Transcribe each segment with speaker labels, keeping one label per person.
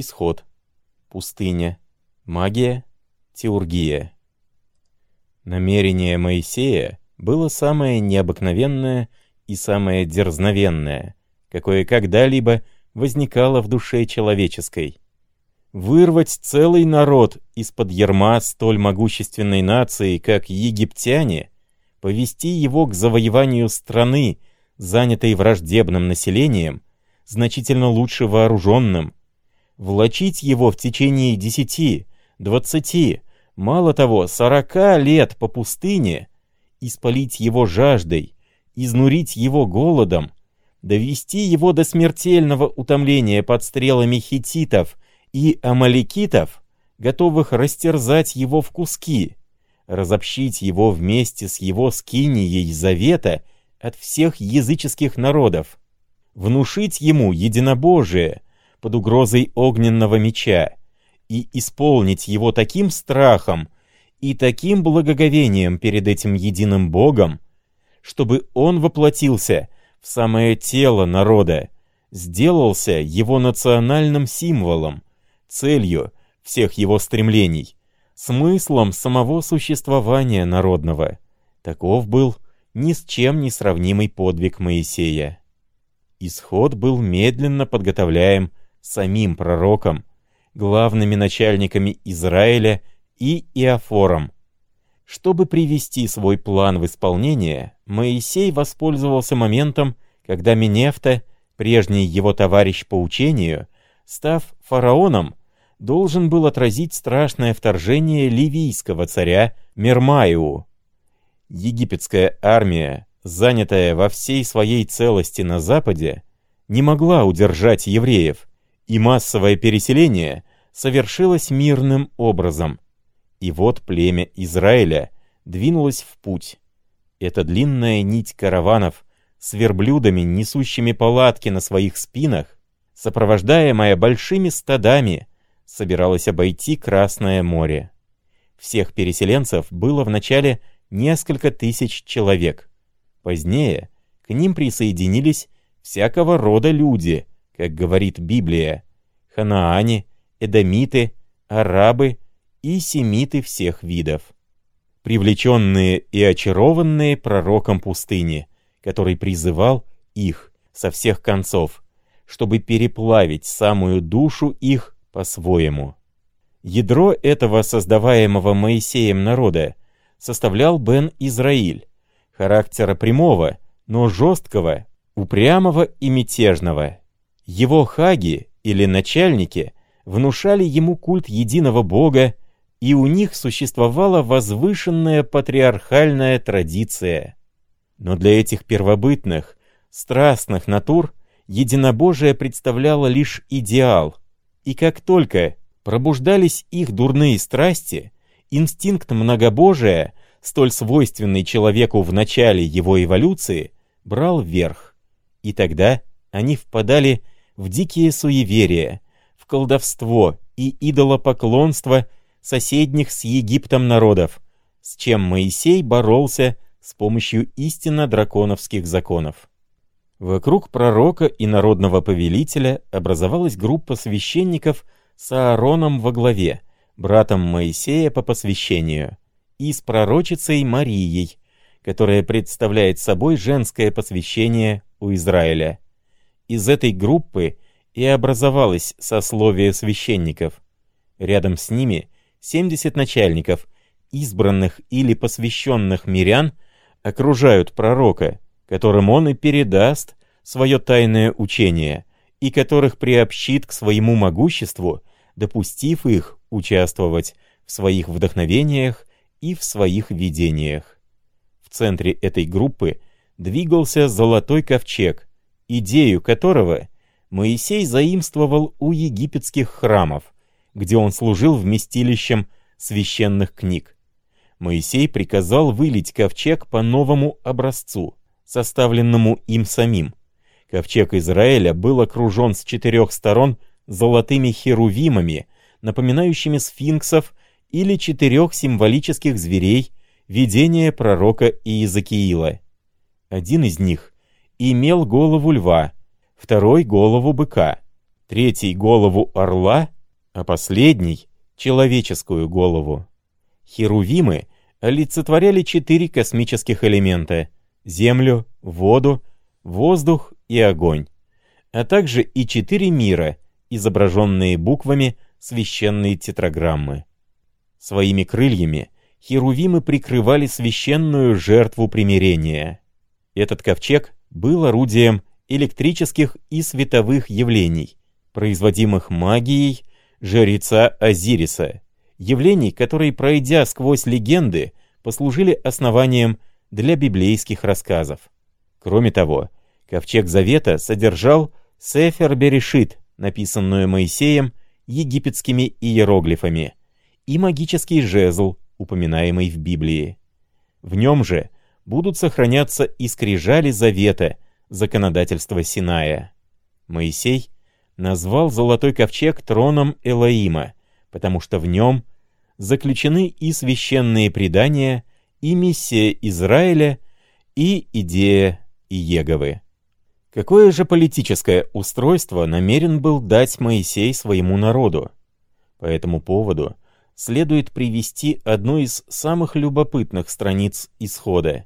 Speaker 1: Исход. Пустыня. Магия. Теургия. Намерение Моисея было самое необыкновенное и самое дерзновенное, какое когда-либо возникало в душе человеческой. Вырвать целый народ из-под ерма столь могущественной нации, как египтяне, повести его к завоеванию страны, занятой враждебным населением, значительно лучше вооруженным, влачить его в течение десяти, двадцати, мало того, сорока лет по пустыне, испалить его жаждой, изнурить его голодом, довести его до смертельного утомления под стрелами хититов и амаликитов, готовых растерзать его в куски, разобщить его вместе с его скинией завета от всех языческих народов, внушить ему единобожие под угрозой огненного меча и исполнить его таким страхом и таким благоговением перед этим единым Богом, чтобы он воплотился в самое тело народа, сделался его национальным символом, целью всех его стремлений, смыслом самого существования народного. Таков был ни с чем не сравнимый подвиг Моисея. Исход был медленно подготовляем самим пророком, главными начальниками Израиля и Иофором. Чтобы привести свой план в исполнение, Моисей воспользовался моментом, когда Минефта, прежний его товарищ по учению, став фараоном, должен был отразить страшное вторжение ливийского царя Мермаиу. Египетская армия, занятая во всей своей целости на западе, не могла удержать евреев, и массовое переселение совершилось мирным образом. И вот племя Израиля двинулось в путь. Эта длинная нить караванов с верблюдами, несущими палатки на своих спинах, сопровождаемая большими стадами, собиралась обойти Красное море. Всех переселенцев было вначале несколько тысяч человек. Позднее к ним присоединились всякого рода люди, как говорит Библия, ханаане, эдомиты, арабы и семиты всех видов. Привлеченные и очарованные пророком пустыни, который призывал их со всех концов, чтобы переплавить самую душу их по-своему. Ядро этого создаваемого Моисеем народа составлял Бен Израиль, характера прямого, но жесткого, упрямого и мятежного. Его хаги, или начальники, внушали ему культ единого Бога, и у них существовала возвышенная патриархальная традиция. Но для этих первобытных, страстных натур единобожие представляло лишь идеал, и как только пробуждались их дурные страсти, инстинкт многобожия, столь свойственный человеку в начале его эволюции, брал верх. И тогда они впадали в дикие суеверия, в колдовство и идолопоклонство соседних с Египтом народов, с чем Моисей боролся с помощью истинно драконовских законов. Вокруг пророка и народного повелителя образовалась группа священников с Аароном во главе, братом Моисея по посвящению, и с пророчицей Марией, которая представляет собой женское посвящение у Израиля. Из этой группы и образовалось сословие священников. Рядом с ними 70 начальников, избранных или посвященных мирян, окружают пророка, которым он и передаст свое тайное учение, и которых приобщит к своему могуществу, допустив их участвовать в своих вдохновениях и в своих видениях. В центре этой группы двигался золотой ковчег, идею которого Моисей заимствовал у египетских храмов, где он служил вместилищем священных книг. Моисей приказал вылить ковчег по новому образцу, составленному им самим. Ковчег Израиля был окружен с четырех сторон золотыми херувимами, напоминающими сфинксов или четырех символических зверей видения пророка Иезекиила. Один из них имел голову льва, второй — голову быка, третий — голову орла, а последний — человеческую голову. Херувимы олицетворяли четыре космических элемента — землю, воду, воздух и огонь, а также и четыре мира, изображенные буквами священной тетраграммы. Своими крыльями херувимы прикрывали священную жертву примирения. Этот ковчег был орудием электрических и световых явлений, производимых магией жреца Азириса, явлений, которые, пройдя сквозь легенды, послужили основанием для библейских рассказов. Кроме того, Ковчег Завета содержал Сефер Берешит, написанную Моисеем египетскими иероглифами, и магический жезл, упоминаемый в Библии. В нем же будут сохраняться и скрижали Завета, законодательства Синая. Моисей назвал Золотой Ковчег троном Элоима, потому что в нем заключены и священные предания, и миссия Израиля, и идея Иеговы. Какое же политическое устройство намерен был дать Моисей своему народу? По этому поводу следует привести одну из самых любопытных страниц Исхода.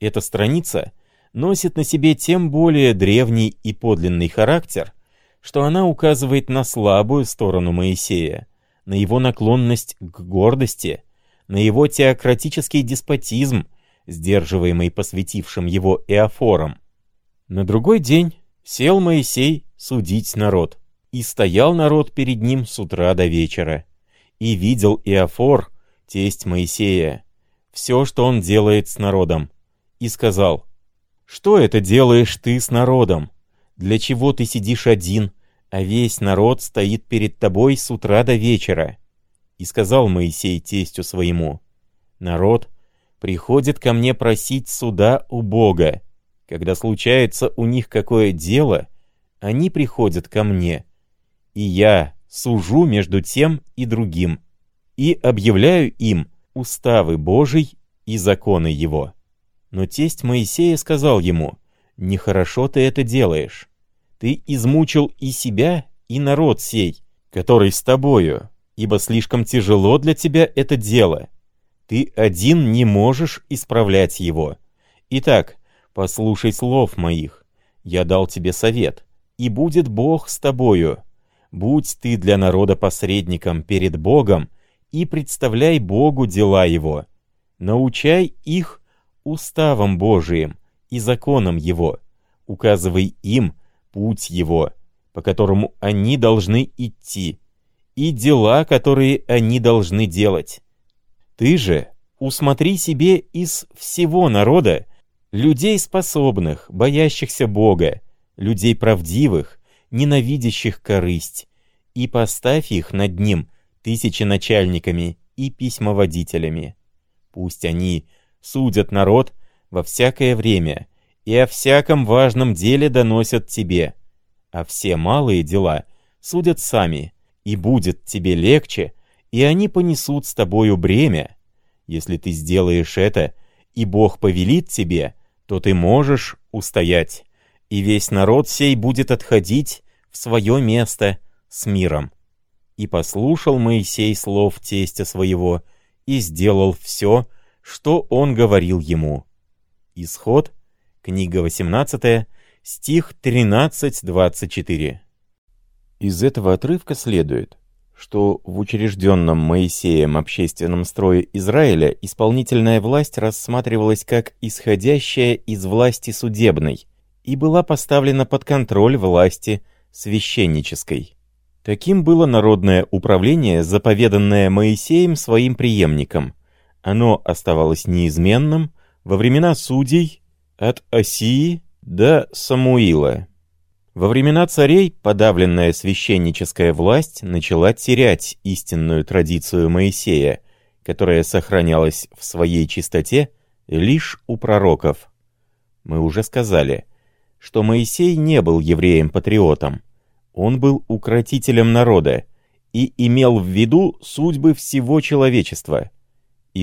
Speaker 1: Эта страница носит на себе тем более древний и подлинный характер, что она указывает на слабую сторону Моисея, на его наклонность к гордости, на его теократический деспотизм, сдерживаемый посвятившим его Эофором. На другой день сел Моисей судить народ, и стоял народ перед ним с утра до вечера, и видел Иофор, тесть Моисея, все, что он делает с народом, и сказал, «Что это делаешь ты с народом? Для чего ты сидишь один, а весь народ стоит перед тобой с утра до вечера?» И сказал Моисей тестю своему, «Народ приходит ко мне просить суда у Бога. Когда случается у них какое дело, они приходят ко мне, и я сужу между тем и другим, и объявляю им уставы Божий и законы Его». Но тесть Моисея сказал ему, «Нехорошо ты это делаешь. Ты измучил и себя, и народ сей, который с тобою, ибо слишком тяжело для тебя это дело. Ты один не можешь исправлять его. Итак, послушай слов моих. Я дал тебе совет, и будет Бог с тобою. Будь ты для народа посредником перед Богом и представляй Богу дела его. Научай их уставом Божиим и законом Его, указывай им путь Его, по которому они должны идти, и дела, которые они должны делать. Ты же усмотри себе из всего народа людей способных, боящихся Бога, людей правдивых, ненавидящих корысть, и поставь их над ним тысяченачальниками и письмоводителями. Пусть они судят народ во всякое время, и о всяком важном деле доносят тебе, а все малые дела судят сами, и будет тебе легче, и они понесут с тобою бремя. Если ты сделаешь это, и Бог повелит тебе, то ты можешь устоять, и весь народ сей будет отходить в свое место с миром. И послушал Моисей слов тестя своего, и сделал все, что он говорил ему. Исход, книга 18, стих 13-24. Из этого отрывка следует, что в учрежденном Моисеем общественном строе Израиля исполнительная власть рассматривалась как исходящая из власти судебной и была поставлена под контроль власти священнической. Таким было народное управление, заповеданное Моисеем своим преемникам, оно оставалось неизменным во времена судей от Осии до Самуила. Во времена царей подавленная священническая власть начала терять истинную традицию Моисея, которая сохранялась в своей чистоте лишь у пророков. Мы уже сказали, что Моисей не был евреем-патриотом. Он был укротителем народа и имел в виду судьбы всего человечества –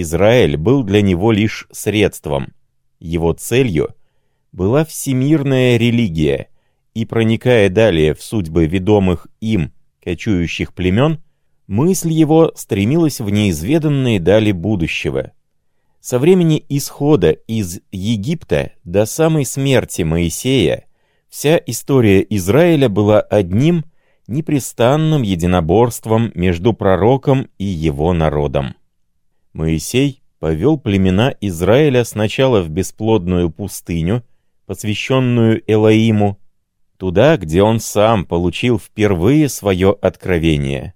Speaker 1: Израиль был для него лишь средством. Его целью была всемирная религия, и проникая далее в судьбы ведомых им кочующих племен, мысль его стремилась в неизведанные дали будущего. Со времени исхода из Египта до самой смерти Моисея вся история Израиля была одним непрестанным единоборством между пророком и его народом. Моисей повел племена Израиля сначала в бесплодную пустыню, посвященную Элоиму, туда, где он сам получил впервые свое откровение.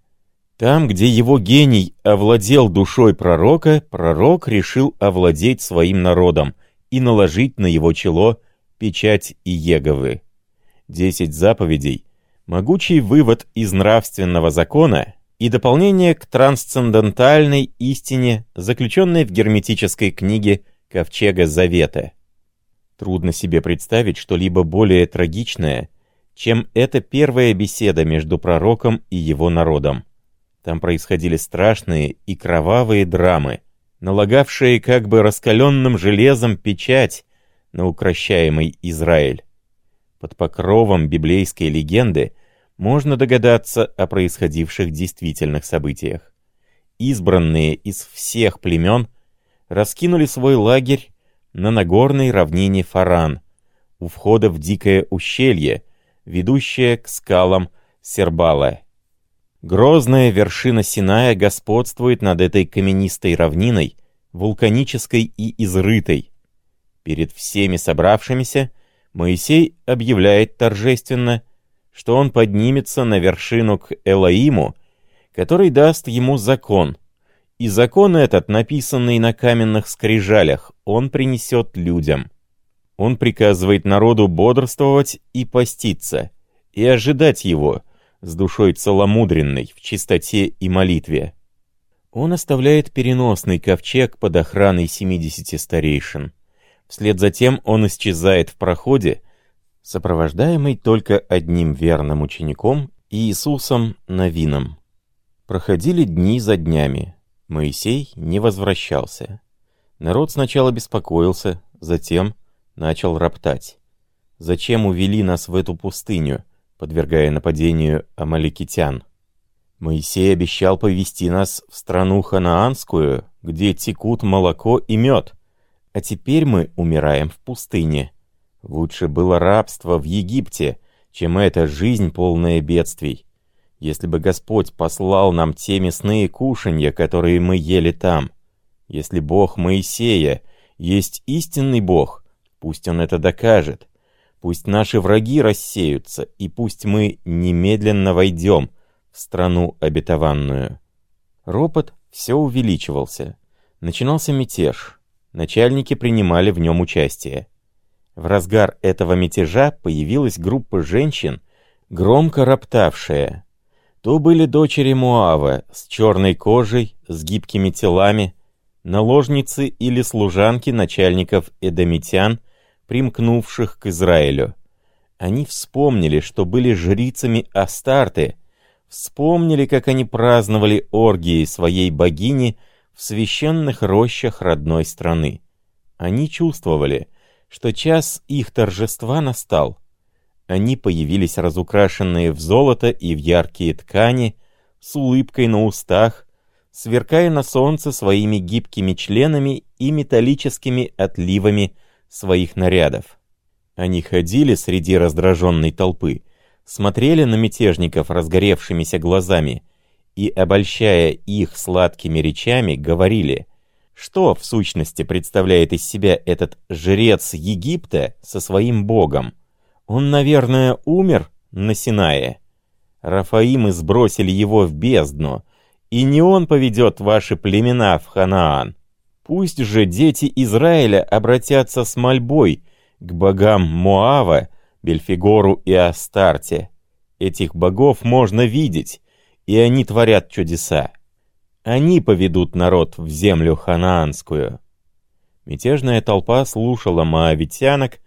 Speaker 1: Там, где его гений овладел душой пророка, пророк решил овладеть своим народом и наложить на его чело печать Иеговы. Десять заповедей — могучий вывод из нравственного закона и дополнение к трансцендентальной истине, заключенной в герметической книге Ковчега Завета. Трудно себе представить что-либо более трагичное — чем эта первая беседа между пророком и его народом. Там происходили страшные и кровавые драмы, налагавшие как бы раскаленным железом печать на укращаемый Израиль. Под покровом библейской легенды можно догадаться о происходивших действительных событиях. Избранные из всех племен раскинули свой лагерь на Нагорной равнине Фаран, у входа в дикое ущелье, ведущая к скалам Сербала. Грозная вершина Синая господствует над этой каменистой равниной, вулканической и изрытой. Перед всеми собравшимися Моисей объявляет торжественно, что он поднимется на вершину к Элоиму, который даст ему закон. И закон этот, написанный на каменных скрижалях, он принесет людям. Он приказывает народу бодрствовать и поститься, и ожидать его с душой целомудренной в чистоте и молитве. Он оставляет переносный ковчег под охраной 70 старейшин. Вслед за тем он исчезает в проходе, сопровождаемый только одним верным учеником Иисусом Новином. Проходили дни за днями. Моисей не возвращался. Народ сначала беспокоился, затем начал роптать. «Зачем увели нас в эту пустыню, подвергая нападению амаликитян? Моисей обещал повести нас в страну ханаанскую, где текут молоко и мед, а теперь мы умираем в пустыне. Лучше было рабство в Египте, чем эта жизнь, полная бедствий. Если бы Господь послал нам те мясные кушанья, которые мы ели там, если Бог Моисея есть истинный Бог, Пусть он это докажет. Пусть наши враги рассеются, и пусть мы немедленно войдем в страну обетованную. Ропот все увеличивался. Начинался мятеж. Начальники принимали в нем участие. В разгар этого мятежа появилась группа женщин, громко роптавшая. То были дочери Муава с черной кожей, с гибкими телами, наложницы или служанки начальников эдомитян, примкнувших к Израилю. Они вспомнили, что были жрицами Астарты, вспомнили, как они праздновали оргии своей богини в священных рощах родной страны. Они чувствовали, что час их торжества настал. Они появились разукрашенные в золото и в яркие ткани, с улыбкой на устах, сверкая на солнце своими гибкими членами и металлическими отливами своих нарядов. Они ходили среди раздраженной толпы, смотрели на мятежников разгоревшимися глазами и, обольщая их сладкими речами, говорили, что в сущности представляет из себя этот жрец Египта со своим богом. Он, наверное, умер на Синае. Рафаимы сбросили его в бездну, и не он поведет ваши племена в Ханаан. Пусть же дети Израиля обратятся с мольбой к богам Моава, Бельфигору и Астарте. Этих богов можно видеть, и они творят чудеса. Они поведут народ в землю ханаанскую. Мятежная толпа слушала моавитянок,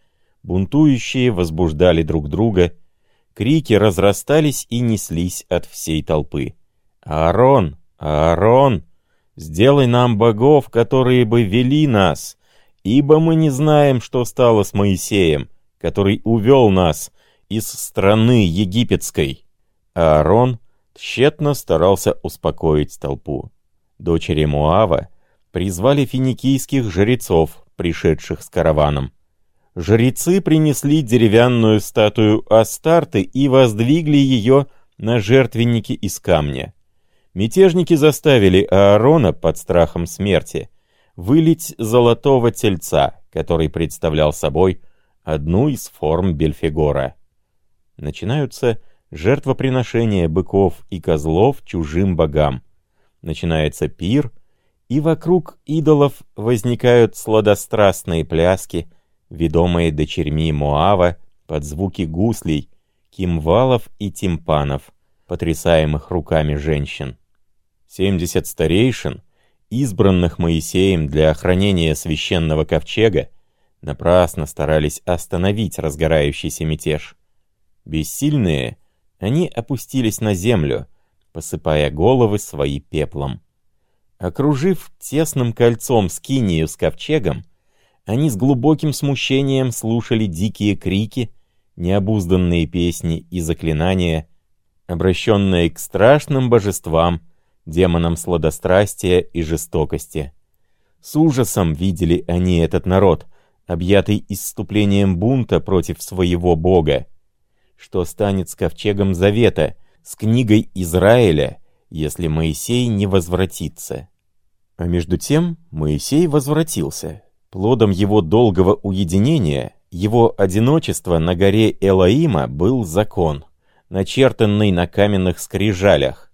Speaker 1: бунтующие возбуждали друг друга, крики разрастались и неслись от всей толпы. «Аарон! Аарон!» Сделай нам богов, которые бы вели нас, ибо мы не знаем, что стало с Моисеем, который увел нас из страны египетской. Аарон тщетно старался успокоить толпу. Дочери Муава призвали финикийских жрецов, пришедших с караваном. Жрецы принесли деревянную статую Астарты и воздвигли ее на жертвеннике из камня. Мятежники заставили Аарона под страхом смерти вылить золотого тельца, который представлял собой одну из форм Бельфигора. Начинаются жертвоприношения быков и козлов чужим богам. Начинается пир, и вокруг идолов возникают сладострастные пляски, ведомые дочерьми Моава под звуки гуслей, кимвалов и тимпанов, потрясаемых руками женщин. Семьдесят старейшин, избранных Моисеем для охранения священного ковчега, напрасно старались остановить разгорающийся мятеж. Бессильные, они опустились на землю, посыпая головы свои пеплом. Окружив тесным кольцом скинию с ковчегом, они с глубоким смущением слушали дикие крики, необузданные песни и заклинания, обращенные к страшным божествам, демонам сладострастия и жестокости. С ужасом видели они этот народ, объятый исступлением бунта против своего бога. Что станет с ковчегом Завета, с книгой Израиля, если Моисей не возвратится? А между тем Моисей возвратился. Плодом его долгого уединения, его одиночества на горе Элаима был закон, начертанный на каменных скрижалях.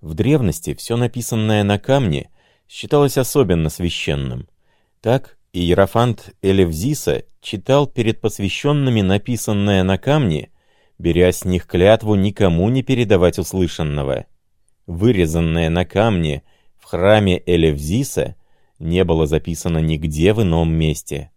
Speaker 1: В древности все написанное на камне считалось особенно священным. Так Иерофант Элевзиса читал перед посвященными написанное на камне, беря с них клятву никому не передавать услышанного. Вырезанное на камне в храме Элевзиса не было записано нигде в ином месте.